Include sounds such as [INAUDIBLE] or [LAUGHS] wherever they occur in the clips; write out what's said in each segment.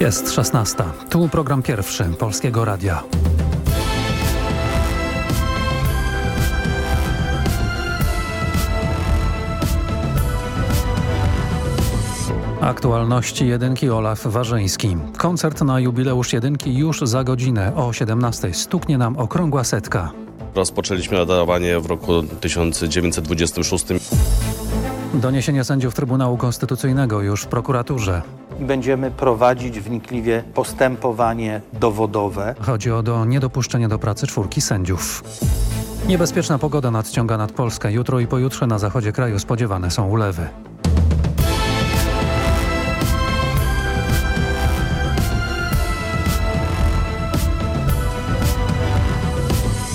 Jest 16. Tu program pierwszy Polskiego Radia. Aktualności jedynki Olaf Warzyński. Koncert na jubileusz jedynki już za godzinę o 17. Stuknie nam okrągła setka. Rozpoczęliśmy nadawanie w roku 1926. Doniesienie sędziów Trybunału Konstytucyjnego już w prokuraturze. Będziemy prowadzić wnikliwie postępowanie dowodowe. Chodzi o do niedopuszczenia do pracy czwórki sędziów. Niebezpieczna pogoda nadciąga nad Polskę. Jutro i pojutrze na zachodzie kraju spodziewane są ulewy.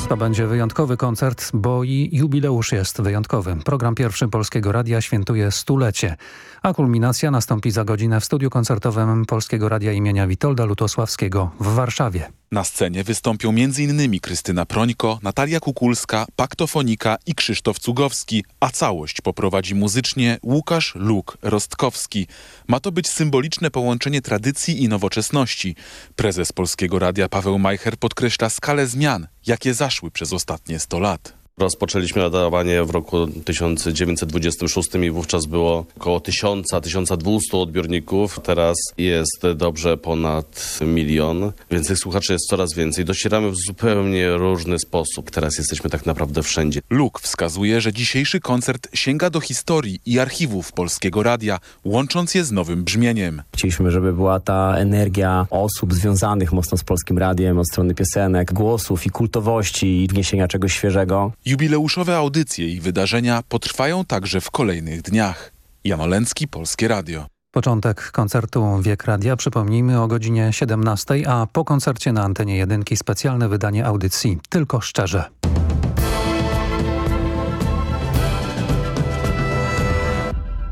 To będzie wyjątkowy koncert, bo i jubileusz jest wyjątkowy. Program pierwszy Polskiego Radia świętuje stulecie, a kulminacja nastąpi za godzinę w studiu koncertowym Polskiego Radia imienia Witolda Lutosławskiego w Warszawie. Na scenie wystąpią m.in. Krystyna Prońko, Natalia Kukulska, Paktofonika i Krzysztof Cugowski, a całość poprowadzi muzycznie Łukasz Luk Rostkowski. Ma to być symboliczne połączenie tradycji i nowoczesności. Prezes Polskiego Radia Paweł Majcher podkreśla skalę zmian, jakie zaszły przez ostatnie 100 lat. Rozpoczęliśmy nadawanie w roku 1926 i wówczas było około 1000-1200 odbiorników. Teraz jest dobrze ponad milion, więc tych słuchaczy jest coraz więcej. Docieramy w zupełnie różny sposób. Teraz jesteśmy tak naprawdę wszędzie. Luk wskazuje, że dzisiejszy koncert sięga do historii i archiwów Polskiego Radia, łącząc je z nowym brzmieniem. Chcieliśmy, żeby była ta energia osób związanych mocno z Polskim Radiem, od strony piosenek, głosów i kultowości i wniesienia czegoś świeżego. Jubileuszowe audycje i wydarzenia potrwają także w kolejnych dniach. Jan Olęcki, Polskie Radio. Początek koncertu Wiek Radia przypomnijmy o godzinie 17, a po koncercie na antenie jedynki specjalne wydanie audycji Tylko Szczerze.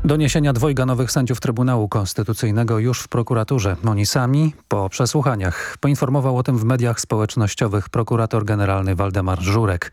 Doniesienia dwojga nowych sędziów Trybunału Konstytucyjnego już w prokuraturze. Oni sami po przesłuchaniach. Poinformował o tym w mediach społecznościowych prokurator generalny Waldemar Żurek.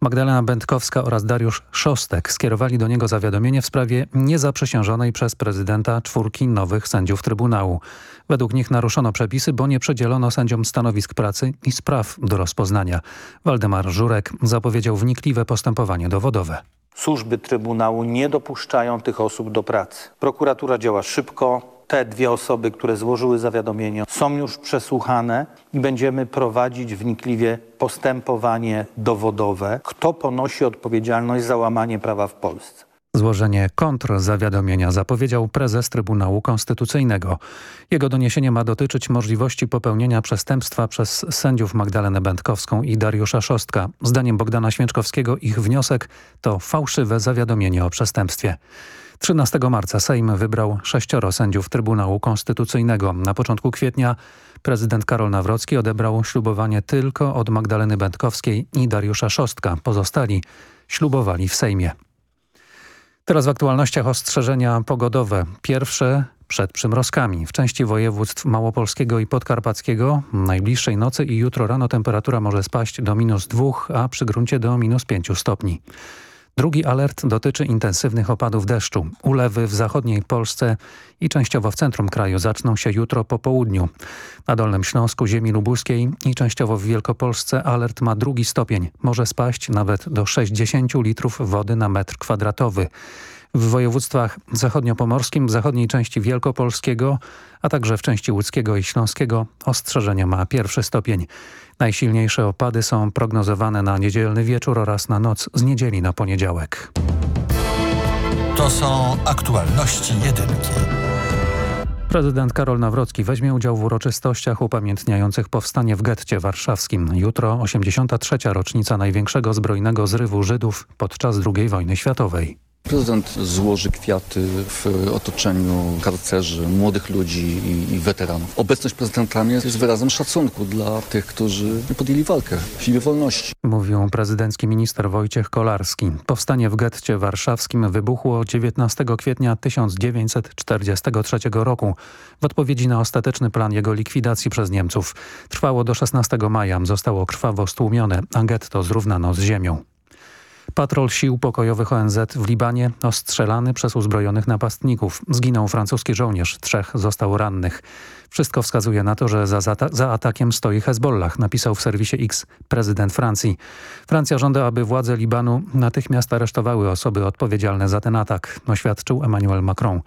Magdalena Będkowska oraz Dariusz Szostek skierowali do niego zawiadomienie w sprawie niezaprzysiężonej przez prezydenta czwórki nowych sędziów Trybunału. Według nich naruszono przepisy, bo nie przedzielono sędziom stanowisk pracy i spraw do rozpoznania. Waldemar Żurek zapowiedział wnikliwe postępowanie dowodowe. Służby Trybunału nie dopuszczają tych osób do pracy. Prokuratura działa szybko. Te dwie osoby, które złożyły zawiadomienie są już przesłuchane i będziemy prowadzić wnikliwie postępowanie dowodowe. Kto ponosi odpowiedzialność za łamanie prawa w Polsce? Złożenie kontrzawiadomienia zapowiedział prezes Trybunału Konstytucyjnego. Jego doniesienie ma dotyczyć możliwości popełnienia przestępstwa przez sędziów Magdalenę Będkowską i Dariusza Szostka. Zdaniem Bogdana Święczkowskiego ich wniosek to fałszywe zawiadomienie o przestępstwie. 13 marca Sejm wybrał sześcioro sędziów Trybunału Konstytucyjnego. Na początku kwietnia prezydent Karol Nawrocki odebrał ślubowanie tylko od Magdaleny Będkowskiej i Dariusza Szostka. Pozostali ślubowali w Sejmie. Teraz w aktualnościach ostrzeżenia pogodowe. Pierwsze przed przymrozkami. W części województw małopolskiego i podkarpackiego najbliższej nocy i jutro rano temperatura może spaść do minus 2, a przy gruncie do minus 5 stopni. Drugi alert dotyczy intensywnych opadów deszczu. Ulewy w zachodniej Polsce i częściowo w centrum kraju zaczną się jutro po południu. Na Dolnym Śląsku, ziemi lubuskiej i częściowo w Wielkopolsce alert ma drugi stopień. Może spaść nawet do 60 litrów wody na metr kwadratowy. W województwach zachodniopomorskim, zachodniej części Wielkopolskiego, a także w części łódzkiego i śląskiego ostrzeżenia ma pierwszy stopień. Najsilniejsze opady są prognozowane na niedzielny wieczór oraz na noc z niedzieli na poniedziałek. To są aktualności jedynki. Prezydent Karol Nawrocki weźmie udział w uroczystościach upamiętniających powstanie w getcie warszawskim. Jutro 83. rocznica największego zbrojnego zrywu Żydów podczas II wojny światowej. Prezydent złoży kwiaty w otoczeniu karcerzy, młodych ludzi i, i weteranów. Obecność prezydenta jest wyrazem szacunku dla tych, którzy podjęli walkę w siłie wolności. Mówił prezydencki minister Wojciech Kolarski. Powstanie w getcie warszawskim wybuchło 19 kwietnia 1943 roku w odpowiedzi na ostateczny plan jego likwidacji przez Niemców. Trwało do 16 maja, zostało krwawo stłumione, a getto zrównano z ziemią. Patrol sił pokojowych ONZ w Libanie ostrzelany przez uzbrojonych napastników. Zginął francuski żołnierz, trzech zostało rannych. Wszystko wskazuje na to, że za, za, za, atakiem stoi Hezbollah, napisał w serwisie X prezydent Francji. Francja żąda, aby władze Libanu natychmiast aresztowały osoby odpowiedzialne za ten atak, oświadczył Emmanuel Macron.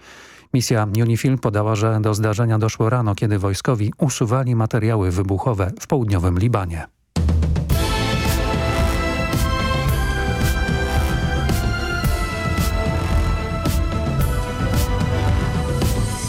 Misja UNIFIL podała, że do zdarzenia doszło rano, kiedy wojskowi usuwali materiały wybuchowe w południowym Libanie.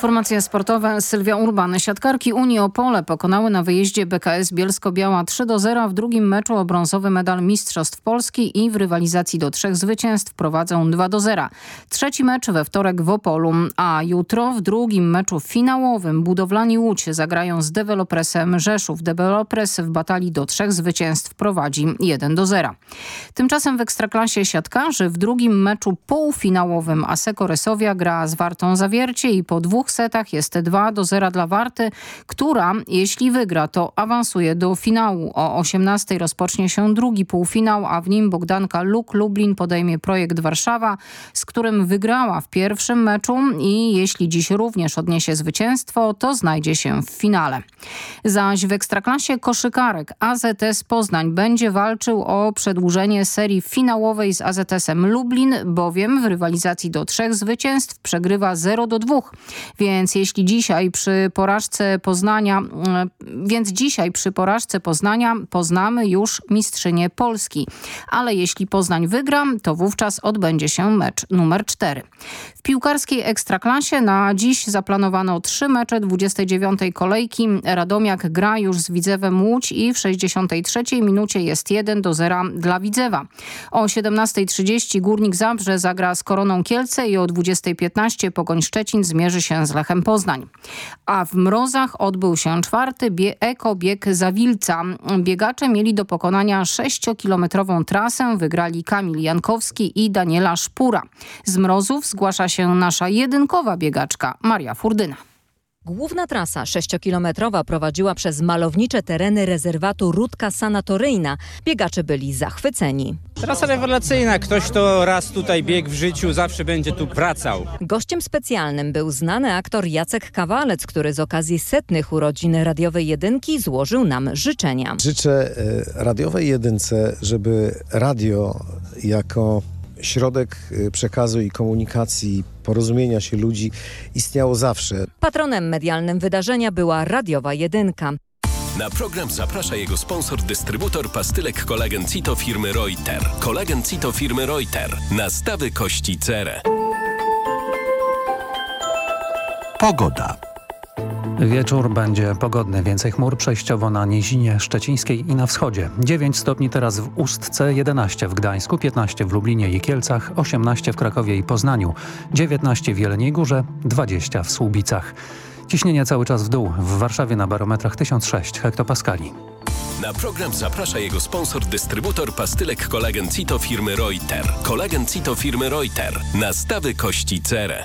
Informacje sportowe. Sylwia Urban. Siatkarki Unii Opole pokonały na wyjeździe BKS Bielsko-Biała 3 do 0 w drugim meczu o brązowy medal Mistrzostw Polski i w rywalizacji do trzech zwycięstw prowadzą 2 do 0. Trzeci mecz we wtorek w Opolu, a jutro w drugim meczu finałowym budowlani Łódź zagrają z dewelopresem Rzeszów. Developres w batalii do trzech zwycięstw prowadzi 1 do 0. Tymczasem w Ekstraklasie siatkarzy w drugim meczu półfinałowym Aseko Resowia gra z Wartą Zawiercie i po dwóch setach jest 2 do 0 dla Warty, która jeśli wygra to awansuje do finału. O 18 rozpocznie się drugi półfinał, a w nim Bogdanka Luk Lublin podejmie projekt Warszawa, z którym wygrała w pierwszym meczu i jeśli dziś również odniesie zwycięstwo, to znajdzie się w finale. Zaś w Ekstraklasie koszykarek AZS Poznań będzie walczył o przedłużenie serii finałowej z AZS-em Lublin, bowiem w rywalizacji do trzech zwycięstw przegrywa 0 do 2. Więc jeśli dzisiaj przy porażce Poznania, więc dzisiaj przy porażce Poznania poznamy już mistrzynię Polski. Ale jeśli Poznań wygra, to wówczas odbędzie się mecz numer 4. W piłkarskiej Ekstraklasie na dziś zaplanowano trzy mecze 29. kolejki. Radomiak gra już z Widzewem Łódź i w 63. minucie jest 1 do 0 dla Widzewa. O 17.30 Górnik Zabrze zagra z Koroną Kielce i o 20.15 Pogoń Szczecin zmierzy się z Lechem Poznań. A w Mrozach odbył się czwarty bie ekobieg Zawilca. Biegacze mieli do pokonania 6-kilometrową trasę. Wygrali Kamil Jankowski i Daniela Szpura. Z Mrozów zgłasza się nasza jedynkowa biegaczka Maria Furdyna. Główna trasa 6-kilometrowa prowadziła przez malownicze tereny rezerwatu Rudka Sanatoryjna. Biegacze byli zachwyceni. Trasa rewelacyjna. Ktoś, kto raz tutaj biegł w życiu, zawsze będzie tu wracał. Gościem specjalnym był znany aktor Jacek Kawalec, który z okazji setnych urodzin radiowej jedynki złożył nam życzenia. Życzę e, radiowej jedynce, żeby radio jako środek przekazu i komunikacji, porozumienia się ludzi istniało zawsze. Patronem medialnym wydarzenia była radiowa jedynka. Na program zaprasza jego sponsor, dystrybutor pastylek kolagen Cito firmy Reuter. Kolagen Cito firmy Reuter. Nastawy kości cerę. Pogoda. Wieczór będzie pogodny, więcej chmur przejściowo na Nizinie Szczecińskiej i na wschodzie. 9 stopni teraz w Ustce, 11 w Gdańsku, 15 w Lublinie i Kielcach, 18 w Krakowie i Poznaniu, 19 w Jeleniej Górze, 20 w Słubicach. Ciśnienie cały czas w dół, w Warszawie na barometrach 1006 hektopaskali. Na program zaprasza jego sponsor, dystrybutor pastylek kolagen Cito firmy Reuter. Kolagen Cito firmy Reuter. Nastawy kości cerę.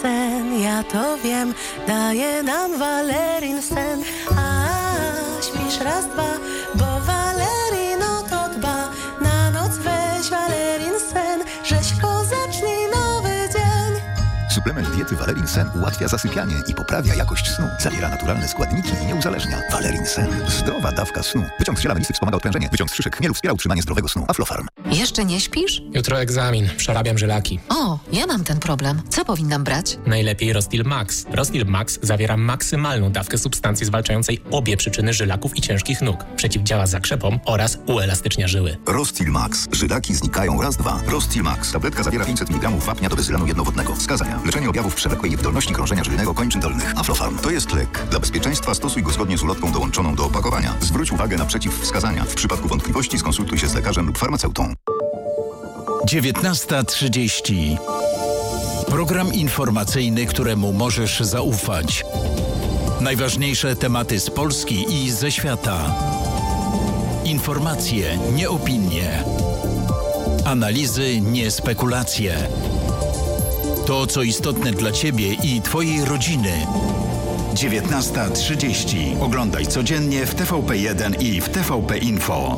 ja to wiem, daje nam Valerin sen. A śpisz raz, dwa, bo Suplement diety Valerin Sen ułatwia zasypianie i poprawia jakość snu. Zawiera naturalne składniki i nie uzależnia. Valerin Sen. Zdrowa dawka snu. Wyciąg z ziela melisy wspomaga odprężenie. Wyciąg z szyszek chmielu wspiera utrzymanie zdrowego snu. Aflofarm. Jeszcze nie śpisz? Jutro egzamin. Przerabiam żylaki. O, ja mam ten problem. Co powinnam brać? Najlepiej Rostil Max. Rostil Max zawiera maksymalną dawkę substancji zwalczającej obie przyczyny żylaków i ciężkich nóg. Przeciwdziała zakrzepom oraz uelastycznia żyły. Rostil Max. Żylaki znikają raz, dwa. Rostil Max. Tabletka zawiera 500 mg wapnia do bezylanu jednowodnego. Wskazania. Leczenie objawów przewlekłej niewydolności krążenia żylnego kończyn dolnych. Aflofarm. To jest lek. Dla bezpieczeństwa stosuj go zgodnie z ulotką dołączoną do opakowania. Zwróć uwagę na przeciwwskazania. W przypadku wątpliwości skonsultuj się z lekarzem lub farmaceutą. 19.30. Program informacyjny, któremu możesz zaufać. Najważniejsze tematy z Polski i ze świata. Informacje, nie opinie. Analizy, nie spekulacje. To, co istotne dla Ciebie i Twojej rodziny. 19.30. Oglądaj codziennie w TVP1 i w TVP Info.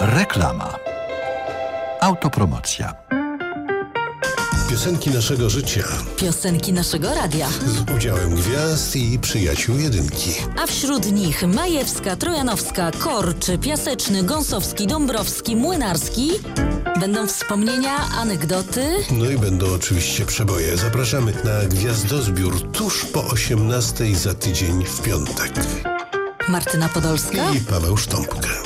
Reklama. Autopromocja. Piosenki naszego życia Piosenki naszego radia. z udziałem gwiazd i przyjaciół jedynki. A wśród nich Majewska, Trojanowska, Korczy, Piaseczny, Gąsowski, Dąbrowski, Młynarski. Będą wspomnienia, anegdoty. No i będą oczywiście przeboje. Zapraszamy na gwiazdozbiór tuż po 18 za tydzień w piątek. Martyna Podolska. I Paweł Sztąpka.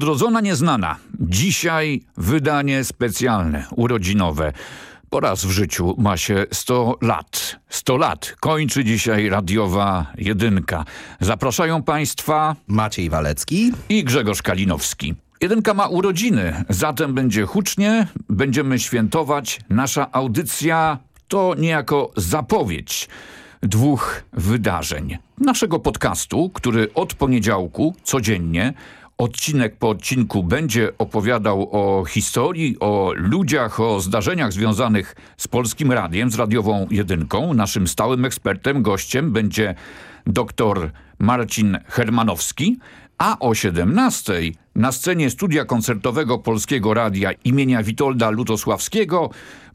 Odrodzona nieznana. Dzisiaj wydanie specjalne, urodzinowe. Po raz w życiu ma się 100 lat. 100 lat kończy dzisiaj radiowa jedynka. Zapraszają Państwa Maciej Walecki i Grzegorz Kalinowski. Jedynka ma urodziny, zatem będzie hucznie, będziemy świętować. Nasza audycja to niejako zapowiedź dwóch wydarzeń. Naszego podcastu, który od poniedziałku codziennie odcinek po odcinku będzie opowiadał o historii, o ludziach, o zdarzeniach związanych z Polskim Radiem, z radiową jedynką. Naszym stałym ekspertem, gościem będzie dr Marcin Hermanowski, a o 17 na scenie studia koncertowego Polskiego Radia imienia Witolda Lutosławskiego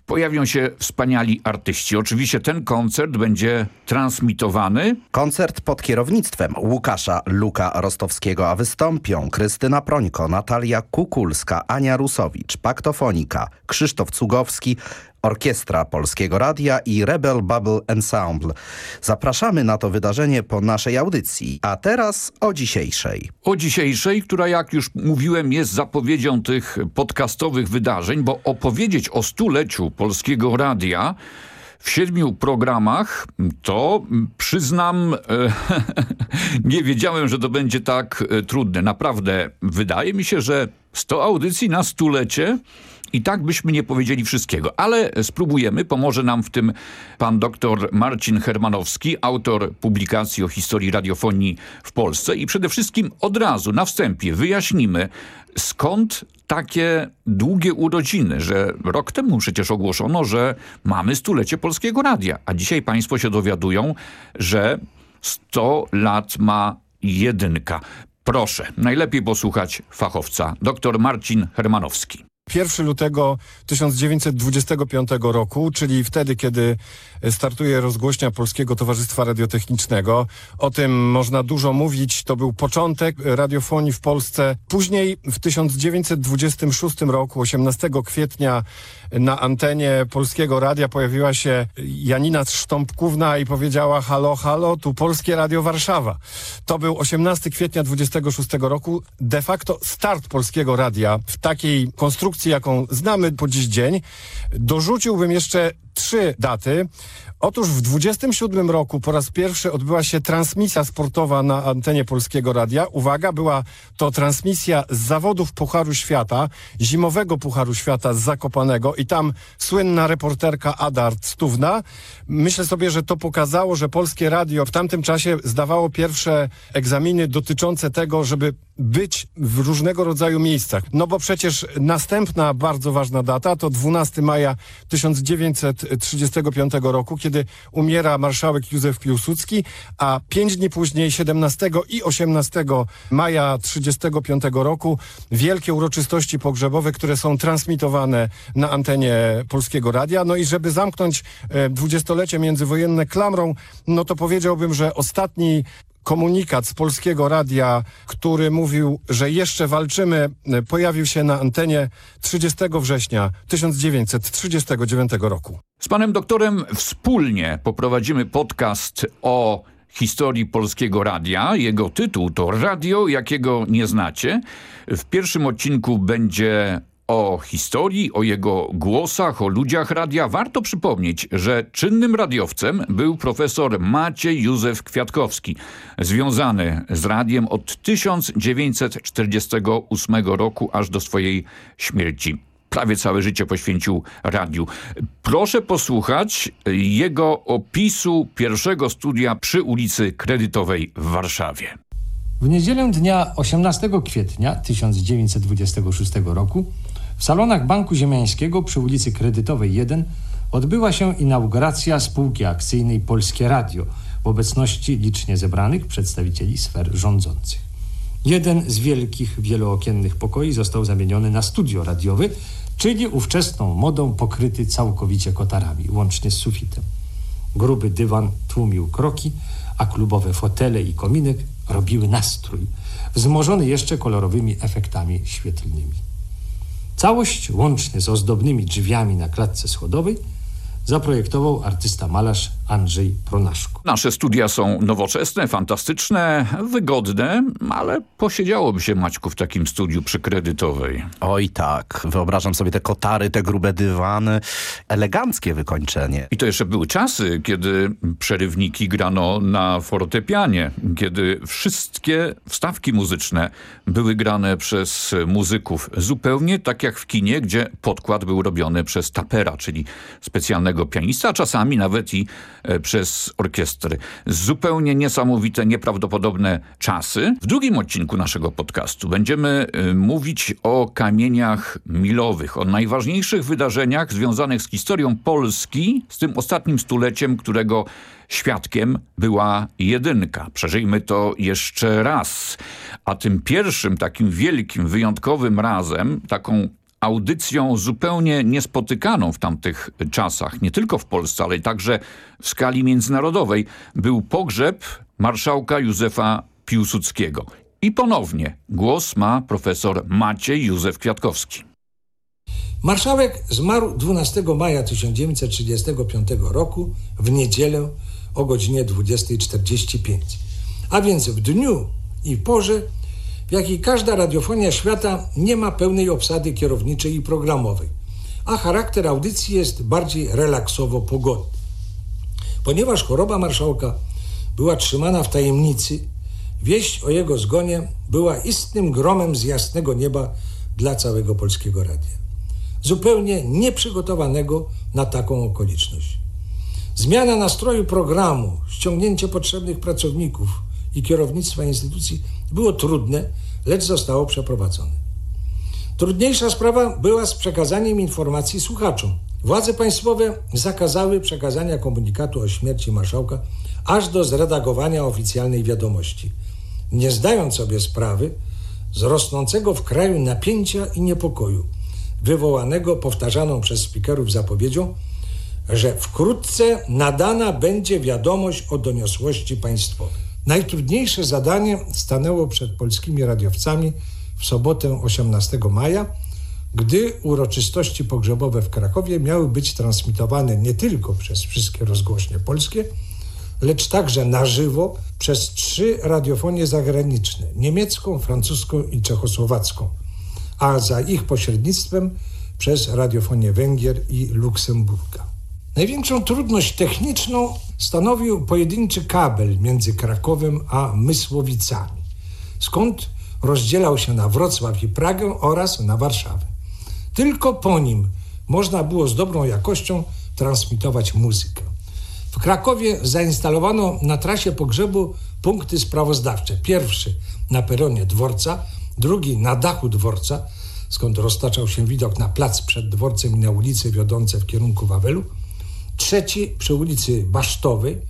pojawią się wspaniali artyści. Oczywiście ten koncert będzie transmitowany. Koncert pod kierownictwem Łukasza Luka Rostowskiego, a wystąpią Krystyna Prońko, Natalia Kukulska, Ania Rusowicz, Paktofonika, Krzysztof Cugowski, Orkiestra Polskiego Radia i Rebel Bubble Ensemble. Zapraszamy na to wydarzenie po naszej audycji. A teraz o dzisiejszej. O dzisiejszej, która jak już mówiłem jest zapowiedzią tych podcastowych wydarzeń, bo opowiedzieć o stuleciu Polskiego Radia w siedmiu programach, to przyznam, e, [LAUGHS] nie wiedziałem, że to będzie tak e, trudne. Naprawdę, wydaje mi się, że 100 audycji na stulecie i tak byśmy nie powiedzieli wszystkiego, ale spróbujemy. Pomoże nam w tym pan doktor Marcin Hermanowski, autor publikacji o historii radiofonii w Polsce i przede wszystkim od razu na wstępie wyjaśnimy, skąd takie długie urodziny, że rok temu przecież ogłoszono, że mamy stulecie Polskiego Radia, a dzisiaj państwo się dowiadują, że 100 lat ma jedynka. Proszę, najlepiej posłuchać fachowca, dr Marcin Hermanowski. 1 lutego 1925 roku, czyli wtedy, kiedy startuje rozgłośnia Polskiego Towarzystwa Radiotechnicznego. O tym można dużo mówić. To był początek radiofonii w Polsce. Później w 1926 roku, 18 kwietnia na antenie Polskiego Radia pojawiła się Janina Sztąpkówna i powiedziała halo, halo, tu Polskie Radio Warszawa. To był 18 kwietnia 26 roku. De facto start Polskiego Radia w takiej konstrukcji, jaką znamy po dziś dzień. Dorzuciłbym jeszcze trzy daty. Otóż w 27 roku po raz pierwszy odbyła się transmisja sportowa na antenie Polskiego Radia. Uwaga, była to transmisja z zawodów Pucharu Świata, zimowego Pucharu Świata z Zakopanego i tam słynna reporterka Ada Stówna. Myślę sobie, że to pokazało, że Polskie Radio w tamtym czasie zdawało pierwsze egzaminy dotyczące tego, żeby być w różnego rodzaju miejscach. No bo przecież następna bardzo ważna data to 12 maja 1935 roku, kiedy umiera marszałek Józef Piłsudski, a pięć dni później, 17 i 18 maja 1935 roku, wielkie uroczystości pogrzebowe, które są transmitowane na antenie Polskiego Radia. No i żeby zamknąć dwudziestolecie międzywojenne klamrą, no to powiedziałbym, że ostatni komunikat z Polskiego Radia, który mówił, że jeszcze walczymy, pojawił się na antenie 30 września 1939 roku. Z panem doktorem wspólnie poprowadzimy podcast o historii Polskiego Radia. Jego tytuł to Radio, jakiego nie znacie. W pierwszym odcinku będzie o historii, o jego głosach, o ludziach radia warto przypomnieć, że czynnym radiowcem był profesor Maciej Józef Kwiatkowski, związany z radiem od 1948 roku aż do swojej śmierci. Prawie całe życie poświęcił radiu. Proszę posłuchać jego opisu pierwszego studia przy ulicy Kredytowej w Warszawie. W niedzielę dnia 18 kwietnia 1926 roku w salonach Banku Ziemiańskiego przy ulicy Kredytowej 1 odbyła się inauguracja spółki akcyjnej Polskie Radio w obecności licznie zebranych przedstawicieli sfer rządzących. Jeden z wielkich, wielookiennych pokoi został zamieniony na studio radiowy, czyli ówczesną modą pokryty całkowicie kotarami, łącznie z sufitem. Gruby dywan tłumił kroki, a klubowe fotele i kominek robiły nastrój, wzmożony jeszcze kolorowymi efektami świetlnymi. Całość, łącznie z ozdobnymi drzwiami na klatce schodowej, zaprojektował artysta malarz Andrzej Pronaszko. Nasze studia są nowoczesne, fantastyczne, wygodne, ale posiedziałoby się Maćku w takim studiu przy kredytowej. Oj tak, wyobrażam sobie te kotary, te grube dywany, eleganckie wykończenie. I to jeszcze były czasy, kiedy przerywniki grano na fortepianie, kiedy wszystkie wstawki muzyczne były grane przez muzyków, zupełnie tak jak w kinie, gdzie podkład był robiony przez tapera, czyli specjalnego pianista, a czasami nawet i e, przez orkiestry. Zupełnie niesamowite, nieprawdopodobne czasy. W drugim odcinku naszego podcastu będziemy e, mówić o kamieniach milowych, o najważniejszych wydarzeniach związanych z historią Polski, z tym ostatnim stuleciem, którego świadkiem była jedynka. Przeżyjmy to jeszcze raz. A tym pierwszym takim wielkim, wyjątkowym razem, taką audycją zupełnie niespotykaną w tamtych czasach, nie tylko w Polsce, ale także w skali międzynarodowej, był pogrzeb marszałka Józefa Piłsudskiego. I ponownie głos ma profesor Maciej Józef Kwiatkowski. Marszałek zmarł 12 maja 1935 roku w niedzielę o godzinie 20.45. A więc w dniu i porze, w jakiej każda radiofonia świata nie ma pełnej obsady kierowniczej i programowej, a charakter audycji jest bardziej relaksowo-pogodny. Ponieważ choroba marszałka była trzymana w tajemnicy, wieść o jego zgonie była istnym gromem z jasnego nieba dla całego polskiego radia. Zupełnie nieprzygotowanego na taką okoliczność. Zmiana nastroju programu, ściągnięcie potrzebnych pracowników i kierownictwa instytucji było trudne, lecz zostało przeprowadzone. Trudniejsza sprawa była z przekazaniem informacji słuchaczom. Władze państwowe zakazały przekazania komunikatu o śmierci marszałka aż do zredagowania oficjalnej wiadomości, nie zdając sobie sprawy z rosnącego w kraju napięcia i niepokoju, wywołanego powtarzaną przez speakerów zapowiedzią, że wkrótce nadana będzie wiadomość o doniosłości państwowej. Najtrudniejsze zadanie stanęło przed polskimi radiowcami w sobotę 18 maja, gdy uroczystości pogrzebowe w Krakowie miały być transmitowane nie tylko przez wszystkie rozgłośnie polskie, lecz także na żywo przez trzy radiofonie zagraniczne niemiecką, francuską i czechosłowacką, a za ich pośrednictwem przez radiofonię Węgier i Luksemburga. Największą trudność techniczną stanowił pojedynczy kabel między Krakowem a Mysłowicami, skąd rozdzielał się na Wrocław i Pragę oraz na Warszawę. Tylko po nim można było z dobrą jakością transmitować muzykę. W Krakowie zainstalowano na trasie pogrzebu punkty sprawozdawcze. Pierwszy na peronie dworca, drugi na dachu dworca, skąd roztaczał się widok na plac przed dworcem i na ulice wiodące w kierunku Wawelu, trzeci przy ulicy Basztowej,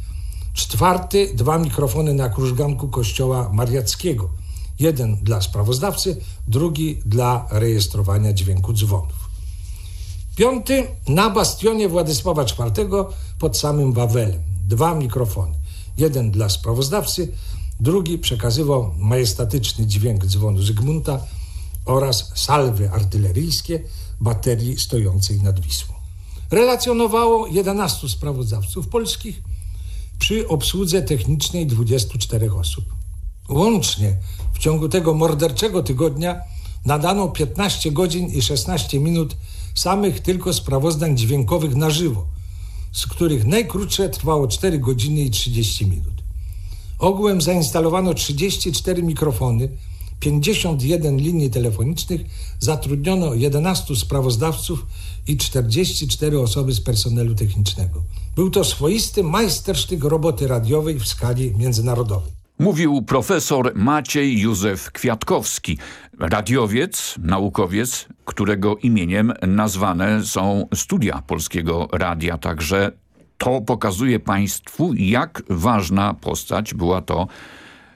czwarty dwa mikrofony na krużganku kościoła Mariackiego. Jeden dla sprawozdawcy, drugi dla rejestrowania dźwięku dzwonów. Piąty na bastionie Władysława IV pod samym Wawelem. Dwa mikrofony. Jeden dla sprawozdawcy, drugi przekazywał majestatyczny dźwięk dzwonu Zygmunta oraz salwy artyleryjskie baterii stojącej nad Wisłą relacjonowało 11 sprawozdawców polskich przy obsłudze technicznej 24 osób. Łącznie w ciągu tego morderczego tygodnia nadano 15 godzin i 16 minut samych tylko sprawozdań dźwiękowych na żywo, z których najkrótsze trwało 4 godziny i 30 minut. Ogółem zainstalowano 34 mikrofony, 51 linii telefonicznych, zatrudniono 11 sprawozdawców i 44 osoby z personelu technicznego. Był to swoisty majstersztyk roboty radiowej w skali międzynarodowej. Mówił profesor Maciej Józef Kwiatkowski, radiowiec, naukowiec, którego imieniem nazwane są studia Polskiego Radia. Także to pokazuje Państwu, jak ważna postać była to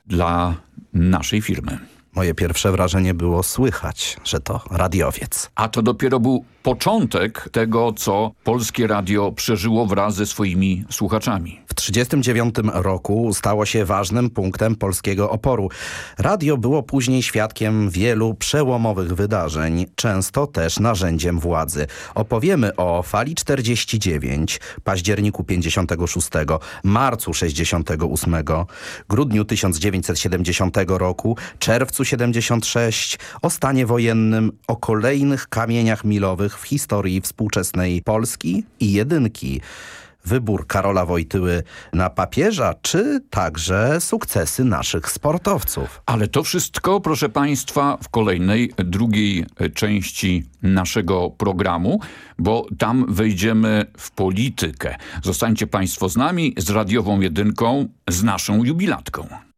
dla naszej firmy. Moje pierwsze wrażenie było słychać, że to radiowiec. A to dopiero był początek tego, co Polskie Radio przeżyło wraz ze swoimi słuchaczami. W 1939 roku stało się ważnym punktem polskiego oporu. Radio było później świadkiem wielu przełomowych wydarzeń, często też narzędziem władzy. Opowiemy o fali 49, październiku 56, marcu 68, grudniu 1970 roku, czerwcu 76, o stanie wojennym, o kolejnych kamieniach milowych w historii współczesnej Polski i jedynki wybór Karola Wojtyły na papieża, czy także sukcesy naszych sportowców. Ale to wszystko, proszę Państwa, w kolejnej, drugiej części naszego programu, bo tam wejdziemy w politykę. Zostańcie Państwo z nami, z radiową jedynką, z naszą jubilatką.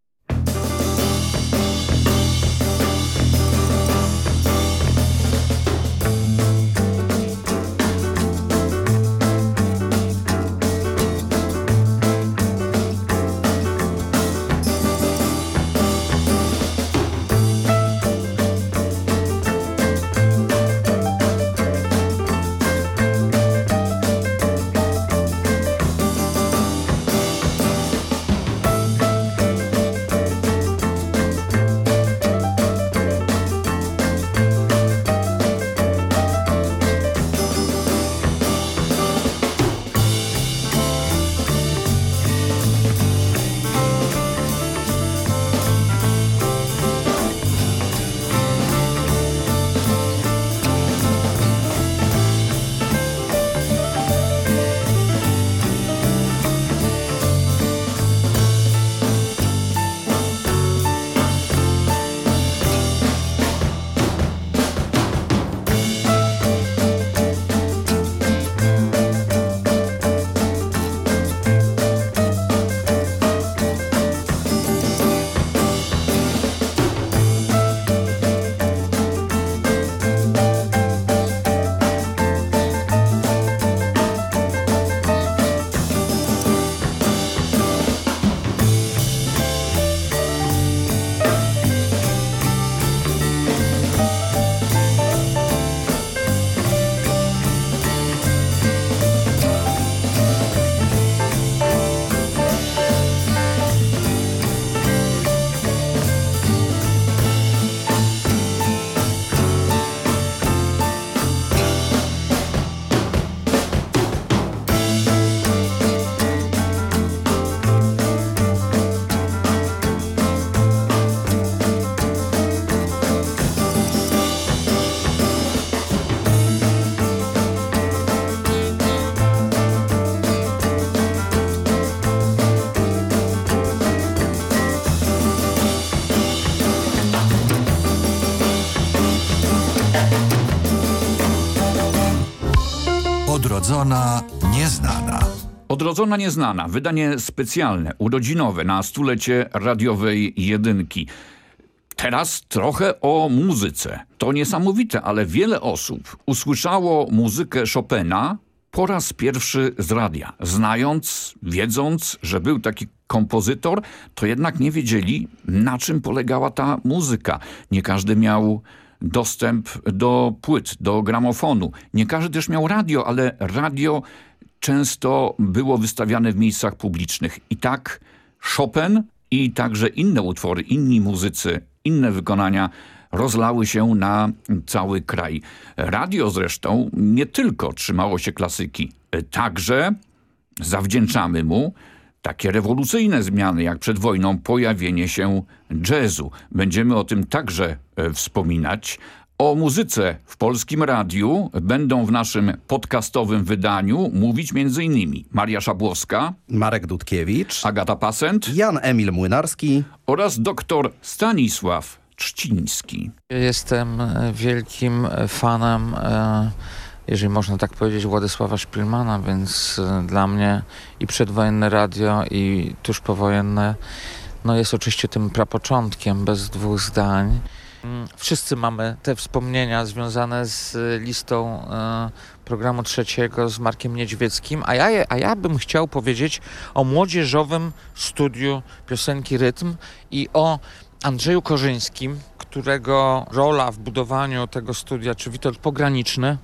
Odrodzona nieznana. Odrodzona nieznana, wydanie specjalne, urodzinowe na stulecie radiowej jedynki. Teraz trochę o muzyce. To niesamowite, ale wiele osób usłyszało muzykę Chopina po raz pierwszy z radia. Znając, wiedząc, że był taki kompozytor, to jednak nie wiedzieli, na czym polegała ta muzyka. Nie każdy miał dostęp do płyt, do gramofonu. Nie każdy też miał radio, ale radio często było wystawiane w miejscach publicznych. I tak Chopin i także inne utwory, inni muzycy, inne wykonania rozlały się na cały kraj. Radio zresztą nie tylko trzymało się klasyki, także zawdzięczamy mu takie rewolucyjne zmiany jak przed wojną pojawienie się jazzu. Będziemy o tym także e, wspominać. O muzyce w Polskim Radiu będą w naszym podcastowym wydaniu mówić m.in. Maria Szabłowska, Marek Dudkiewicz, Agata Pasent, Jan Emil Młynarski oraz doktor Stanisław Trzciński. Jestem wielkim fanem e, jeżeli można tak powiedzieć, Władysława Szpilmana, więc e, dla mnie i przedwojenne radio, i tuż powojenne, no jest oczywiście tym prapoczątkiem, bez dwóch zdań. Mm, wszyscy mamy te wspomnienia związane z listą e, programu trzeciego z Markiem Niedźwieckim, a ja, a ja bym chciał powiedzieć o młodzieżowym studiu piosenki Rytm i o Andrzeju Korzyńskim, którego rola w budowaniu tego studia, czy Witold Pograniczny,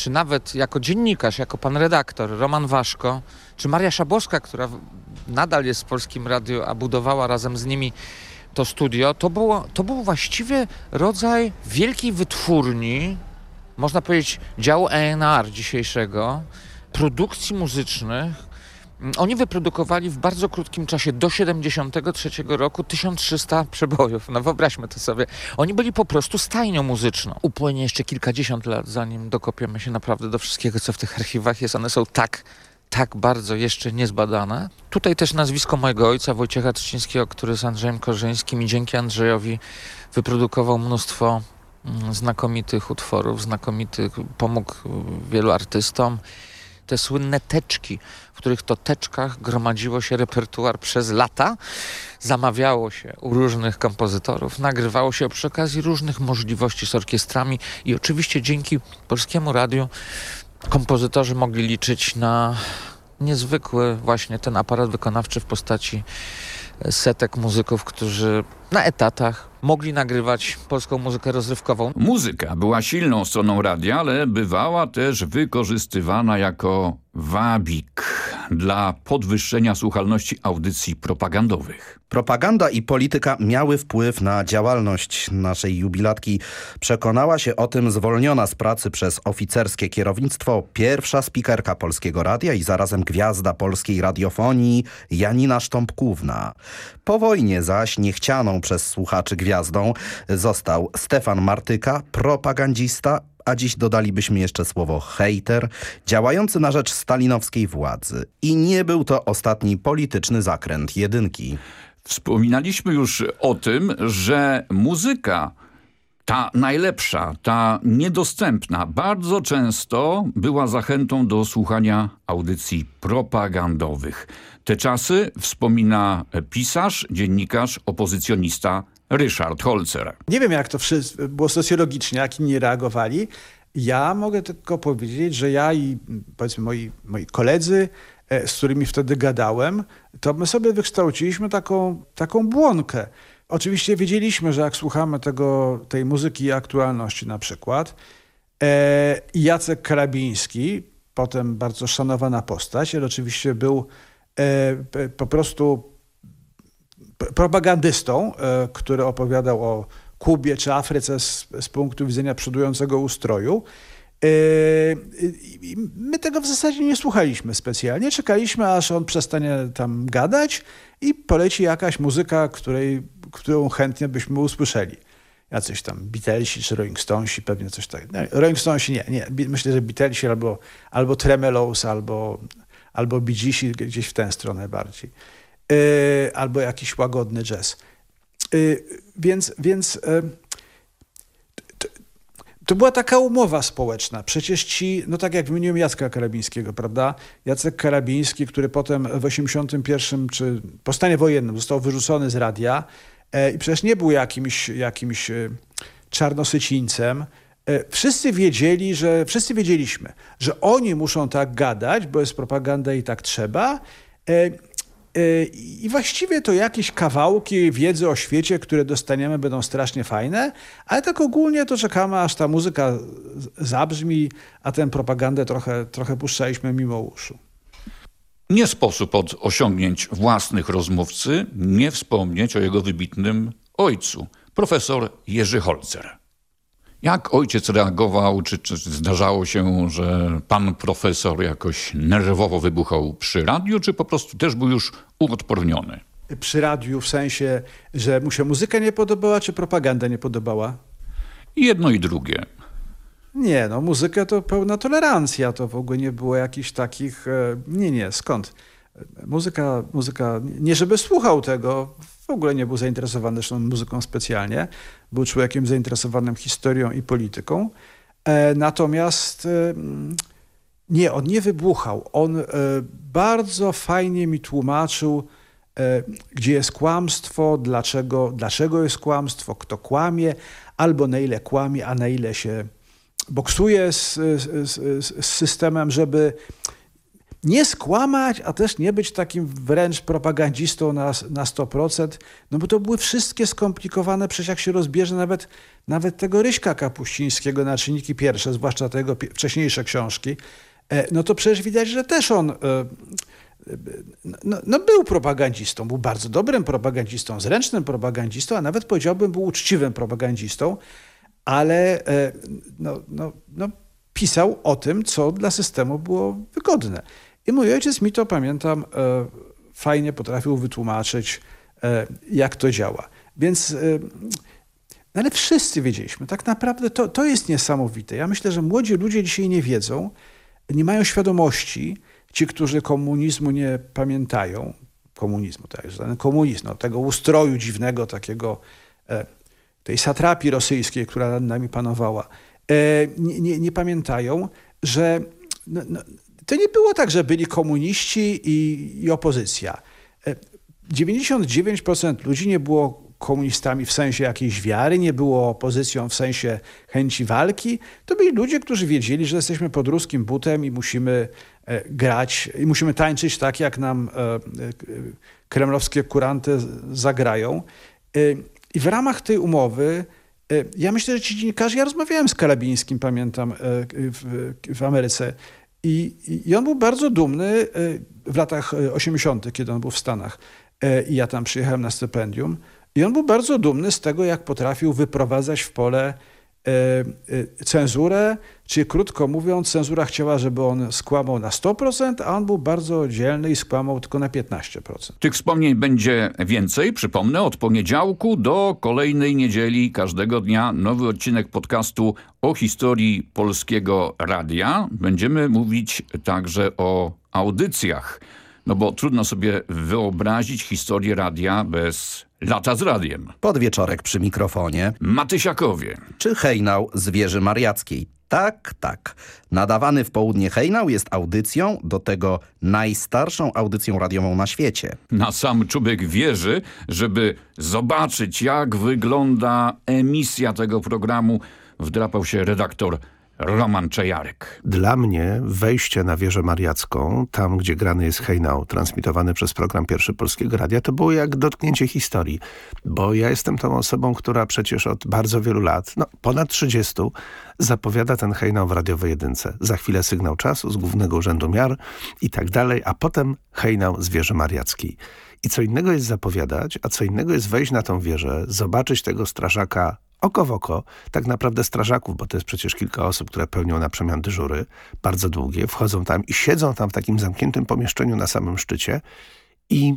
czy nawet jako dziennikarz, jako pan redaktor Roman Waszko, czy Maria Szabłowska, która nadal jest w Polskim Radiu, a budowała razem z nimi to studio, to, było, to był właściwie rodzaj wielkiej wytwórni, można powiedzieć działu ENR dzisiejszego, produkcji muzycznych, oni wyprodukowali w bardzo krótkim czasie, do 73 roku, 1300 przebojów. No wyobraźmy to sobie. Oni byli po prostu stajnią muzyczną. Upłynie jeszcze kilkadziesiąt lat, zanim dokopiemy się naprawdę do wszystkiego, co w tych archiwach jest. One są tak tak bardzo jeszcze niezbadane. Tutaj też nazwisko mojego ojca, Wojciecha Trzcińskiego, który z Andrzejem Korzyńskim i dzięki Andrzejowi wyprodukował mnóstwo mm, znakomitych utworów, znakomitych, pomógł wielu artystom. Te słynne teczki, których to teczkach gromadziło się repertuar przez lata, zamawiało się u różnych kompozytorów, nagrywało się przy okazji różnych możliwości z orkiestrami i oczywiście dzięki Polskiemu Radiu kompozytorzy mogli liczyć na niezwykły właśnie ten aparat wykonawczy w postaci setek muzyków, którzy na etatach mogli nagrywać polską muzykę rozrywkową. Muzyka była silną stroną radia, ale bywała też wykorzystywana jako wabik dla podwyższenia słuchalności audycji propagandowych. Propaganda i polityka miały wpływ na działalność naszej jubilatki. Przekonała się o tym zwolniona z pracy przez oficerskie kierownictwo pierwsza spikerka Polskiego Radia i zarazem gwiazda polskiej radiofonii Janina Sztąpkówna. Po wojnie zaś niechcianą przez słuchaczy gwiazdą został Stefan Martyka, propagandista a dziś dodalibyśmy jeszcze słowo hejter, działający na rzecz stalinowskiej władzy. I nie był to ostatni polityczny zakręt jedynki. Wspominaliśmy już o tym, że muzyka ta najlepsza, ta niedostępna, bardzo często była zachętą do słuchania audycji propagandowych. Te czasy wspomina pisarz, dziennikarz, opozycjonista Ryszard Holzer. Nie wiem, jak to było socjologicznie, jak inni reagowali. Ja mogę tylko powiedzieć, że ja i powiedzmy moi, moi koledzy, e, z którymi wtedy gadałem, to my sobie wykształciliśmy taką, taką błonkę. Oczywiście wiedzieliśmy, że jak słuchamy tego, tej muzyki aktualności na przykład, e, Jacek Karabiński, potem bardzo szanowana postać, ale oczywiście był e, po prostu propagandystą, e, który opowiadał o Kubie czy Afryce z, z punktu widzenia przodującego ustroju. E, my tego w zasadzie nie słuchaliśmy specjalnie. Czekaliśmy, aż on przestanie tam gadać i poleci jakaś muzyka, której, którą chętnie byśmy usłyszeli. Jacyś tam Beatlesi czy Rolling Stonesi, pewnie coś takiego. Rolling Stonesi nie, nie. Myślę, że Beatlesi albo, albo Tremelows, albo, albo Bee gdzieś w tę stronę bardziej. Y, albo jakiś łagodny jazz. Y, więc więc y, to była taka umowa społeczna. Przecież ci, no tak jak wymieniłem Jacka Karabińskiego, prawda? Jacek Karabiński, który potem w 81 czy po stanie wojennym został wyrzucony z radia e, i przecież nie był jakimś, jakimś czarnosycińcem. E, wszyscy wiedzieli, że, wszyscy wiedzieliśmy, że oni muszą tak gadać, bo jest propaganda i tak trzeba. Y, I właściwie to jakieś kawałki wiedzy o świecie, które dostaniemy, będą strasznie fajne, ale tak ogólnie to czekamy, aż ta muzyka zabrzmi, a tę propagandę trochę, trochę puszczaliśmy mimo uszu. Nie sposób od osiągnięć własnych rozmówcy nie wspomnieć o jego wybitnym ojcu, profesor Jerzy Holzer. Jak ojciec reagował? Czy, czy, zdarzało się, że pan profesor jakoś nerwowo wybuchał przy radiu, czy po prostu też był już uodporniony? Przy radiu w sensie, że mu się muzyka nie podobała, czy propaganda nie podobała? Jedno i drugie. Nie, no muzyka to pełna tolerancja, to w ogóle nie było jakichś takich... E, nie, nie, skąd? Muzyka, muzyka, nie żeby słuchał tego, w ogóle nie był zainteresowany zresztą muzyką specjalnie. Był człowiekiem zainteresowanym historią i polityką. E, natomiast e, nie, on nie wybuchał. On e, bardzo fajnie mi tłumaczył, gdzie jest kłamstwo, dlaczego, dlaczego jest kłamstwo, kto kłamie, albo na ile kłamie, a na ile się boksuje z, z, z systemem, żeby nie skłamać, a też nie być takim wręcz propagandzistą na, na 100%, no bo to były wszystkie skomplikowane, przecież jak się rozbierze nawet, nawet tego Ryśka Kapuścińskiego na czynniki pierwsze, zwłaszcza tego wcześniejsze książki, e, no to przecież widać, że też on... E, no, no, był propagandzistą, był bardzo dobrym propagandzistą, zręcznym propagandzistą, a nawet powiedziałbym, był uczciwym propagandzistą, ale e, no, no, no, pisał o tym, co dla systemu było wygodne. I mój ojciec mi to, pamiętam, e, fajnie potrafił wytłumaczyć, e, jak to działa. Więc, no ale wszyscy wiedzieliśmy, tak naprawdę to, to jest niesamowite. Ja myślę, że młodzi ludzie dzisiaj nie wiedzą, nie mają świadomości, ci, którzy komunizmu nie pamiętają, komunizmu, tak, komunizm, no, tego ustroju dziwnego, takiego, e, tej satrapii rosyjskiej, która nad nami panowała, e, nie, nie, nie, pamiętają, że no, no, to nie było tak, że byli komuniści i, i opozycja. E, 99% ludzi nie było komunistami w sensie jakiejś wiary, nie było opozycją w sensie chęci walki. To byli ludzie, którzy wiedzieli, że jesteśmy pod ruskim butem i musimy e, grać, i musimy tańczyć tak, jak nam e, e, kremlowskie kuranty zagrają. I w ramach tej umowy ja myślę, że ci dziennikarze, ja rozmawiałem z Kalabińskim, pamiętam, w, w Ameryce i, i on był bardzo dumny w latach 80., kiedy on był w Stanach i ja tam przyjechałem na stypendium, i on był bardzo dumny z tego, jak potrafił wyprowadzać w pole e, e, cenzurę, czyli krótko mówiąc, cenzura chciała, żeby on skłamał na 100%, a on był bardzo dzielny i skłamał tylko na 15%. Tych wspomnień będzie więcej. Przypomnę, od poniedziałku do kolejnej niedzieli każdego dnia nowy odcinek podcastu o historii Polskiego Radia. Będziemy mówić także o audycjach, no bo trudno sobie wyobrazić historię radia bez Lata z radiem. Podwieczorek przy mikrofonie. Matysiakowie. Czy hejnał z wieży mariackiej. Tak, tak. Nadawany w południe hejnał jest audycją, do tego najstarszą audycją radiową na świecie. Na sam czubek wieży, żeby zobaczyć jak wygląda emisja tego programu, wdrapał się redaktor Roman Czejarek. Dla mnie wejście na wieżę mariacką, tam gdzie grany jest hejnał, transmitowany przez program Pierwszy Polskiego Radia, to było jak dotknięcie historii. Bo ja jestem tą osobą, która przecież od bardzo wielu lat, no ponad 30, zapowiada ten hejnał w radiowej jedynce. Za chwilę sygnał czasu z Głównego Urzędu Miar i tak dalej, a potem hejnał z wieży mariackiej. I co innego jest zapowiadać, a co innego jest wejść na tą wieżę, zobaczyć tego strażaka oko w oko, tak naprawdę strażaków, bo to jest przecież kilka osób, które pełnią na przemian dyżury, bardzo długie, wchodzą tam i siedzą tam w takim zamkniętym pomieszczeniu na samym szczycie i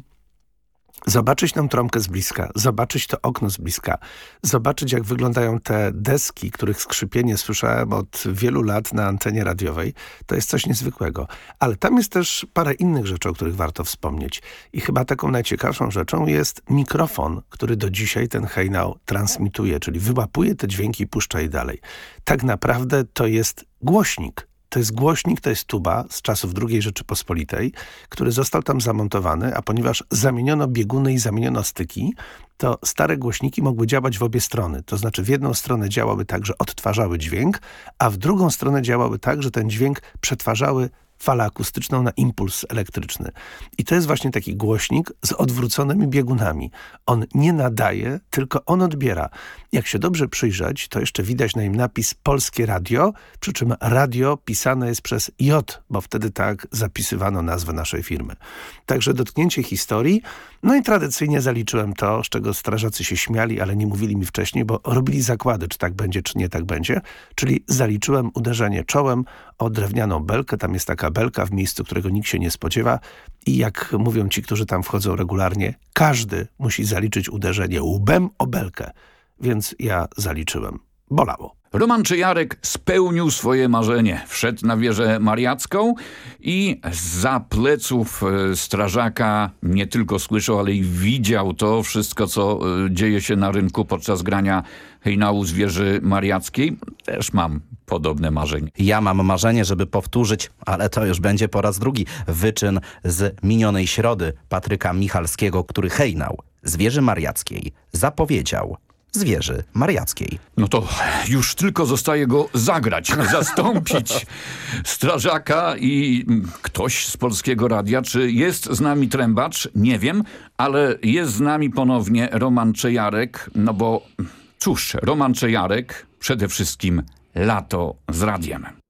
Zobaczyć tą trąbkę z bliska, zobaczyć to okno z bliska, zobaczyć jak wyglądają te deski, których skrzypienie słyszałem od wielu lat na antenie radiowej, to jest coś niezwykłego. Ale tam jest też parę innych rzeczy, o których warto wspomnieć. I chyba taką najciekawszą rzeczą jest mikrofon, który do dzisiaj ten hejnał transmituje, czyli wyłapuje te dźwięki i puszcza je dalej. Tak naprawdę to jest głośnik, to jest głośnik, to jest tuba z czasów II Rzeczypospolitej, który został tam zamontowany, a ponieważ zamieniono bieguny i zamieniono styki, to stare głośniki mogły działać w obie strony. To znaczy w jedną stronę działały tak, że odtwarzały dźwięk, a w drugą stronę działały tak, że ten dźwięk przetwarzały falę akustyczną na impuls elektryczny. I to jest właśnie taki głośnik z odwróconymi biegunami. On nie nadaje, tylko on odbiera. Jak się dobrze przyjrzeć, to jeszcze widać na nim napis Polskie Radio, przy czym radio pisane jest przez J, bo wtedy tak zapisywano nazwę naszej firmy. Także dotknięcie historii, no i tradycyjnie zaliczyłem to, z czego strażacy się śmiali, ale nie mówili mi wcześniej, bo robili zakłady, czy tak będzie, czy nie tak będzie, czyli zaliczyłem uderzenie czołem o drewnianą belkę, tam jest taka belka w miejscu, którego nikt się nie spodziewa. I jak mówią ci, którzy tam wchodzą regularnie, każdy musi zaliczyć uderzenie łbem o belkę, więc ja zaliczyłem. Bolało. Roman Czyjarek spełnił swoje marzenie. Wszedł na wieżę mariacką i za pleców e, strażaka nie tylko słyszał, ale i widział to wszystko, co e, dzieje się na rynku podczas grania hejnału z wieży mariackiej. Też mam podobne marzenie. Ja mam marzenie, żeby powtórzyć, ale to już będzie po raz drugi, wyczyn z minionej środy Patryka Michalskiego, który hejnał z wieży mariackiej zapowiedział z wieży mariackiej. No to już tylko zostaje go zagrać, [LAUGHS] zastąpić strażaka i ktoś z Polskiego Radia. Czy jest z nami Trębacz? Nie wiem, ale jest z nami ponownie Roman Czejarek, no bo cóż, Roman Czejarek przede wszystkim lato z radiem.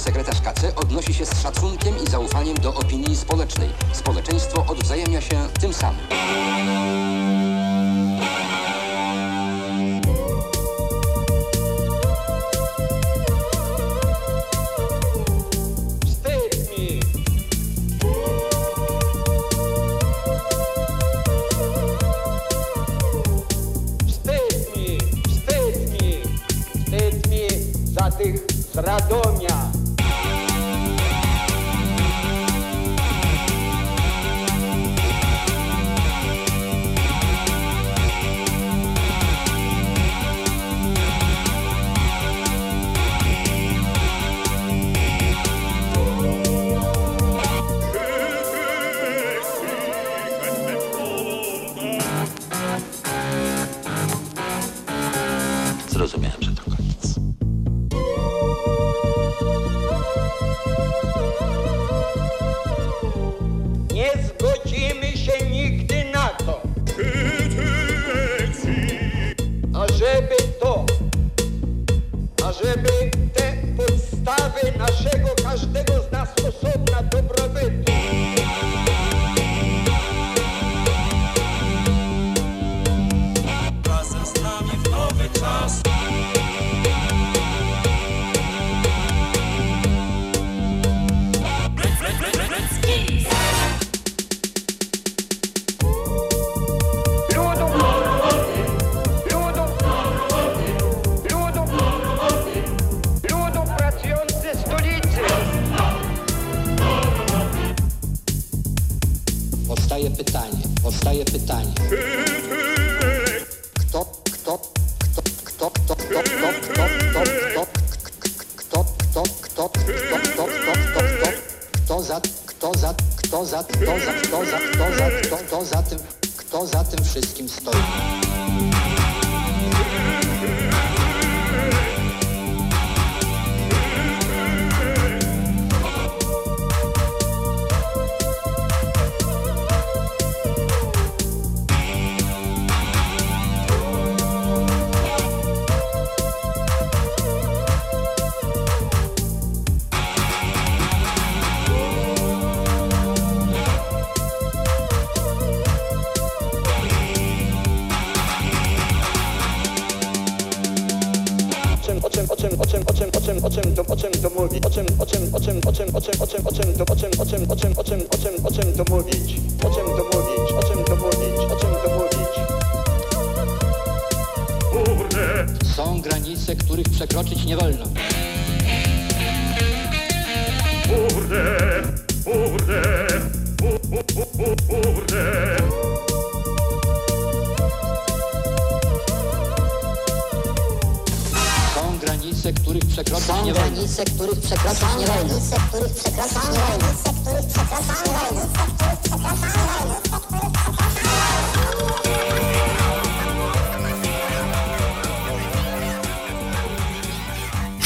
sekretarz KC odnosi się z szacunkiem i zaufaniem do opinii społecznej. Społeczeństwo odwzajemnia się tym samym. powstaje pytanie, powstaje pytanie.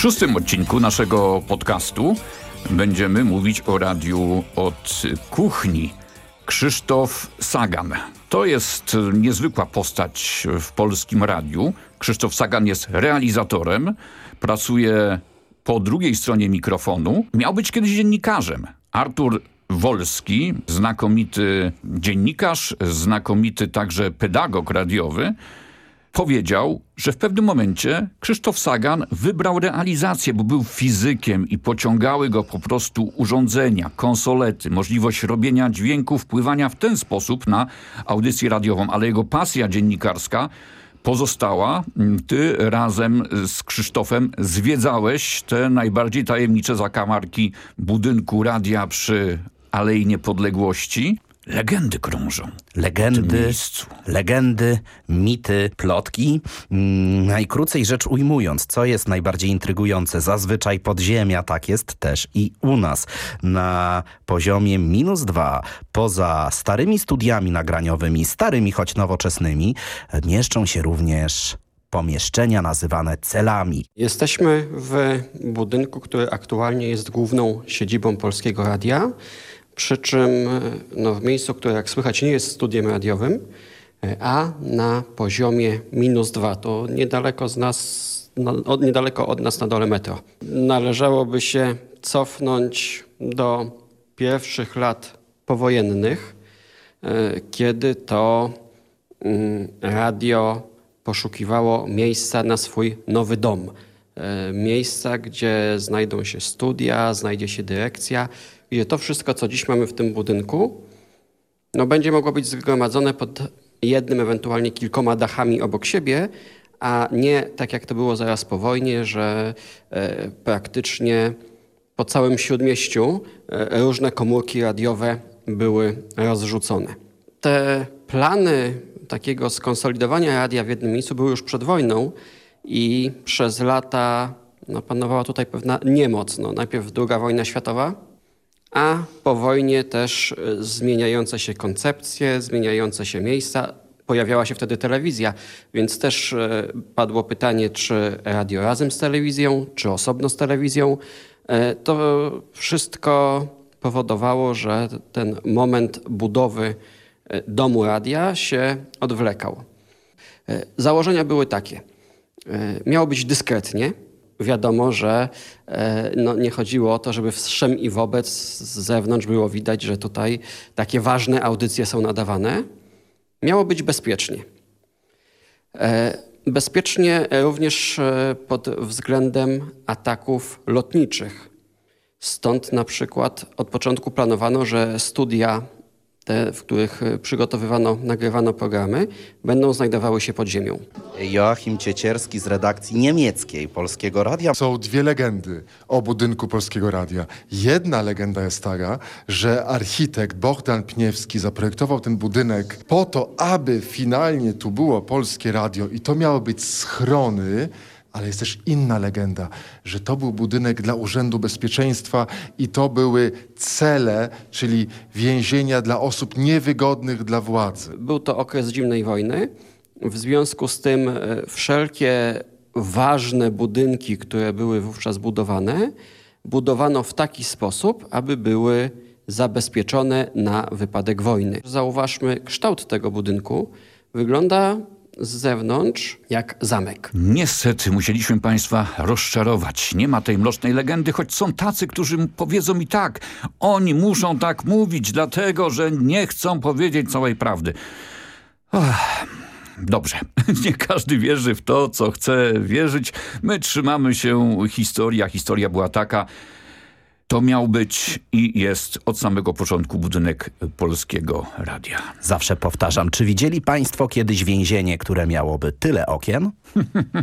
Szóstym odcinku naszego podcastu będziemy mówić o radiu od kuchni. Krzysztof Sagan. To jest niezwykła postać w polskim radiu. Krzysztof Sagan jest realizatorem, pracuje po drugiej stronie mikrofonu. Miał być kiedyś dziennikarzem. Artur Wolski, znakomity dziennikarz, znakomity także pedagog radiowy, powiedział, że w pewnym momencie Krzysztof Sagan wybrał realizację, bo był fizykiem i pociągały go po prostu urządzenia, konsolety, możliwość robienia dźwięku, wpływania w ten sposób na audycję radiową, ale jego pasja dziennikarska pozostała. Ty razem z Krzysztofem zwiedzałeś te najbardziej tajemnicze zakamarki budynku radia przy Alei Niepodległości. Legendy krążą. Legendy, legendy, mity, plotki. Mm, najkrócej rzecz ujmując, co jest najbardziej intrygujące, zazwyczaj podziemia, tak jest też i u nas. Na poziomie minus dwa, poza starymi studiami nagraniowymi, starymi choć nowoczesnymi, mieszczą się również pomieszczenia nazywane celami. Jesteśmy w budynku, który aktualnie jest główną siedzibą Polskiego Radia. Przy czym no, w miejscu, które jak słychać nie jest studiem radiowym, a na poziomie minus dwa, to niedaleko, z nas, no, od, niedaleko od nas na dole metro. Należałoby się cofnąć do pierwszych lat powojennych, kiedy to mm, radio poszukiwało miejsca na swój nowy dom. Miejsca, gdzie znajdą się studia, znajdzie się dyrekcja, gdzie to wszystko, co dziś mamy w tym budynku, no będzie mogło być zgromadzone pod jednym, ewentualnie kilkoma dachami obok siebie, a nie tak jak to było zaraz po wojnie, że e, praktycznie po całym śródmieściu e, różne komórki radiowe były rozrzucone. Te plany takiego skonsolidowania radia w jednym miejscu były już przed wojną i przez lata no, panowała tutaj pewna niemoc. No, najpierw II wojna światowa, a po wojnie też e, zmieniające się koncepcje, zmieniające się miejsca. Pojawiała się wtedy telewizja, więc też e, padło pytanie, czy radio razem z telewizją, czy osobno z telewizją. E, to wszystko powodowało, że ten moment budowy domu radia się odwlekał. Założenia były takie. Miało być dyskretnie, wiadomo, że e, no, nie chodziło o to, żeby wszem i wobec z zewnątrz było widać, że tutaj takie ważne audycje są nadawane. Miało być bezpiecznie. E, bezpiecznie również e, pod względem ataków lotniczych. Stąd na przykład od początku planowano, że studia te, w których e, przygotowywano, nagrywano programy, będą znajdowały się pod ziemią. Joachim Ciecierski z redakcji niemieckiej Polskiego Radia. Są dwie legendy o budynku Polskiego Radia. Jedna legenda jest taka, że architekt Bogdan Pniewski zaprojektował ten budynek po to, aby finalnie tu było Polskie Radio i to miało być schrony ale jest też inna legenda, że to był budynek dla Urzędu Bezpieczeństwa i to były cele, czyli więzienia dla osób niewygodnych dla władzy. Był to okres zimnej wojny. W związku z tym e, wszelkie ważne budynki, które były wówczas budowane, budowano w taki sposób, aby były zabezpieczone na wypadek wojny. Zauważmy kształt tego budynku. Wygląda z zewnątrz jak zamek. Niestety musieliśmy Państwa rozczarować. Nie ma tej mrocznej legendy, choć są tacy, którzy powiedzą mi tak. Oni muszą tak mówić, dlatego że nie chcą powiedzieć całej prawdy. Ach. Dobrze, [LAUGHS] nie każdy wierzy w to, co chce wierzyć. My trzymamy się historii, a historia była taka, to miał być i jest od samego początku budynek Polskiego Radia. Zawsze powtarzam, czy widzieli państwo kiedyś więzienie, które miałoby tyle okien?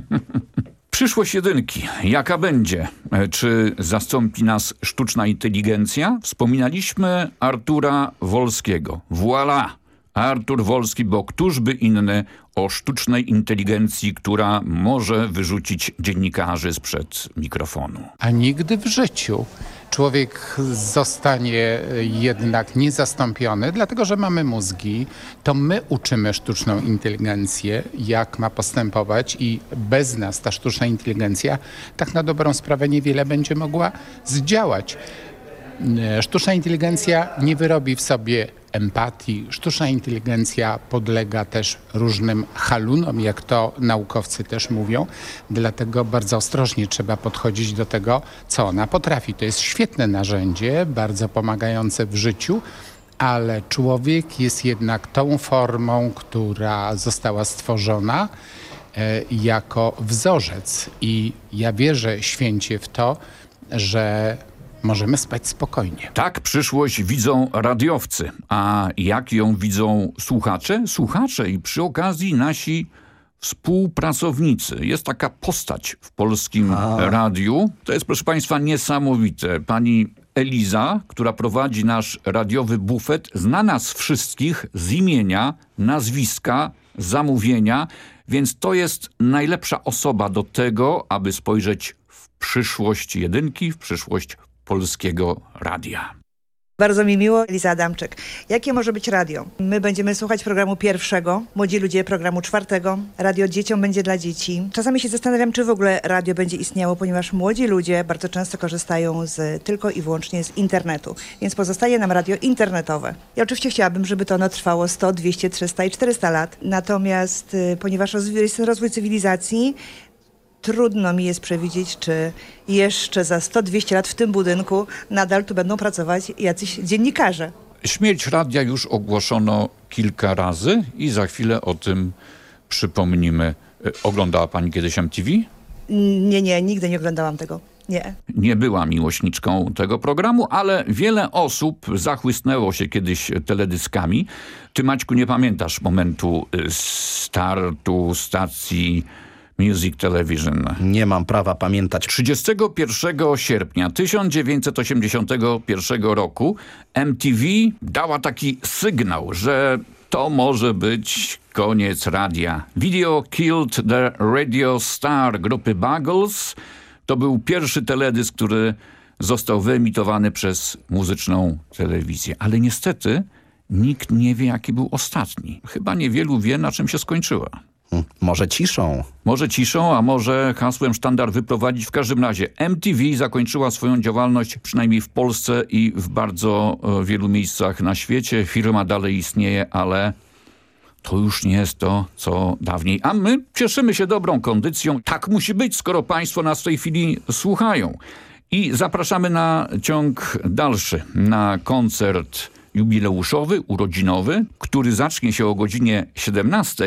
[LAUGHS] Przyszłość jedynki. Jaka będzie? Czy zastąpi nas sztuczna inteligencja? Wspominaliśmy Artura Wolskiego. Voila! Artur Wolski, bo któż by inny o sztucznej inteligencji, która może wyrzucić dziennikarzy sprzed mikrofonu. A nigdy w życiu człowiek zostanie jednak niezastąpiony, dlatego że mamy mózgi, to my uczymy sztuczną inteligencję, jak ma postępować i bez nas ta sztuczna inteligencja tak na dobrą sprawę niewiele będzie mogła zdziałać. Sztuczna inteligencja nie wyrobi w sobie empatii. Sztuczna inteligencja podlega też różnym halunom, jak to naukowcy też mówią. Dlatego bardzo ostrożnie trzeba podchodzić do tego, co ona potrafi. To jest świetne narzędzie, bardzo pomagające w życiu, ale człowiek jest jednak tą formą, która została stworzona e, jako wzorzec. I ja wierzę święcie w to, że możemy spać spokojnie. Tak przyszłość widzą radiowcy. A jak ją widzą słuchacze? Słuchacze i przy okazji nasi współpracownicy. Jest taka postać w polskim A. radiu. To jest, proszę Państwa, niesamowite. Pani Eliza, która prowadzi nasz radiowy bufet, zna nas wszystkich z imienia, nazwiska, zamówienia, więc to jest najlepsza osoba do tego, aby spojrzeć w przyszłość jedynki, w przyszłość Polskiego Radia. Bardzo mi miło, Eliza Adamczyk. Jakie może być radio? My będziemy słuchać programu pierwszego, młodzi ludzie programu czwartego, radio dzieciom będzie dla dzieci. Czasami się zastanawiam, czy w ogóle radio będzie istniało, ponieważ młodzi ludzie bardzo często korzystają z, tylko i wyłącznie z internetu, więc pozostaje nam radio internetowe. Ja oczywiście chciałabym, żeby to ono trwało 100, 200, 300 i 400 lat, natomiast y, ponieważ jest rozwój cywilizacji, trudno mi jest przewidzieć, czy jeszcze za 100-200 lat w tym budynku nadal tu będą pracować jacyś dziennikarze. Śmierć radia już ogłoszono kilka razy i za chwilę o tym przypomnimy. E, oglądała pani kiedyś MTV? Nie, nie, nigdy nie oglądałam tego. Nie. Nie była miłośniczką tego programu, ale wiele osób zachłysnęło się kiedyś teledyskami. Ty Maćku nie pamiętasz momentu e, startu stacji Music Television. Nie mam prawa pamiętać. 31 sierpnia 1981 roku MTV dała taki sygnał, że to może być koniec radia. Video Killed the Radio Star grupy Buggles to był pierwszy teledysk, który został wyemitowany przez muzyczną telewizję. Ale niestety nikt nie wie, jaki był ostatni. Chyba niewielu wie, na czym się skończyła. Może ciszą. Może ciszą, a może hasłem sztandar wyprowadzić. W każdym razie MTV zakończyła swoją działalność przynajmniej w Polsce i w bardzo e, wielu miejscach na świecie. Firma dalej istnieje, ale to już nie jest to, co dawniej. A my cieszymy się dobrą kondycją. Tak musi być, skoro państwo nas w tej chwili słuchają. I zapraszamy na ciąg dalszy, na koncert jubileuszowy, urodzinowy, który zacznie się o godzinie 17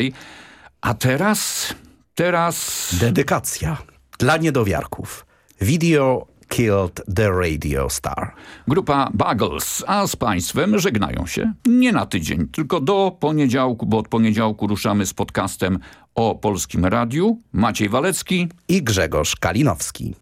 a teraz, teraz... Dedykacja dla niedowiarków. Video Killed the Radio Star. Grupa Buggles, a z państwem żegnają się nie na tydzień, tylko do poniedziałku, bo od poniedziałku ruszamy z podcastem o Polskim Radiu. Maciej Walecki i Grzegorz Kalinowski.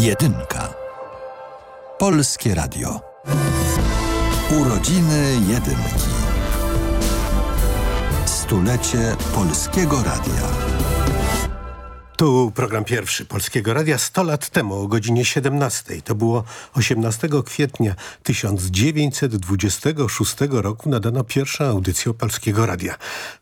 Jedynka. Polskie Radio. Urodziny Jedynki. Stulecie Polskiego Radia. Tu program pierwszy Polskiego Radia 100 lat temu o godzinie 17. To było 18 kwietnia 1926 roku nadano pierwsza audycja Polskiego Radia.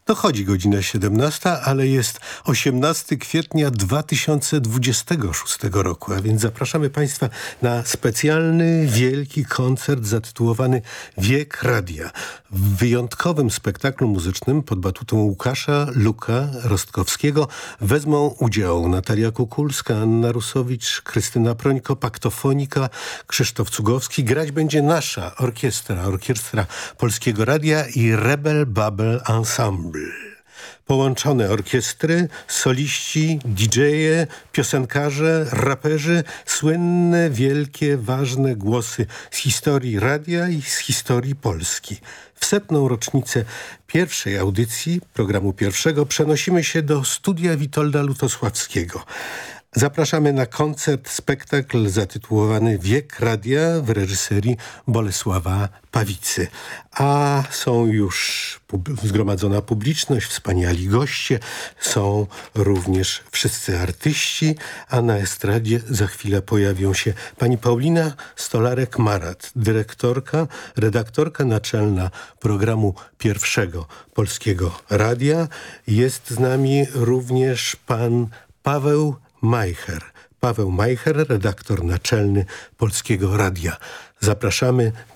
Dochodzi godzina 17, ale jest 18 kwietnia 2026 roku, a więc zapraszamy Państwa na specjalny, wielki koncert zatytułowany Wiek Radia. W wyjątkowym spektaklu muzycznym pod batutą Łukasza Luka Rostkowskiego wezmą udział Natalia Kukulska, Anna Rusowicz, Krystyna Prońko, Paktofonika, Krzysztof Cugowski. Grać będzie nasza orkiestra, orkiestra Polskiego Radia i Rebel Babel Ensemble połączone orkiestry, soliści, DJ-e, piosenkarze, raperzy, słynne, wielkie, ważne głosy z historii radia i z historii Polski. W setną rocznicę pierwszej audycji programu pierwszego przenosimy się do studia Witolda Lutosławskiego. Zapraszamy na koncert, spektakl zatytułowany Wiek Radia w reżyserii Bolesława Pawicy. A są już pub zgromadzona publiczność, wspaniali goście, są również wszyscy artyści, a na estradzie za chwilę pojawią się pani Paulina Stolarek-Marat, dyrektorka, redaktorka naczelna programu pierwszego Polskiego Radia. Jest z nami również pan Paweł Majcher. Paweł Majcher, redaktor naczelny Polskiego Radia. Zapraszamy na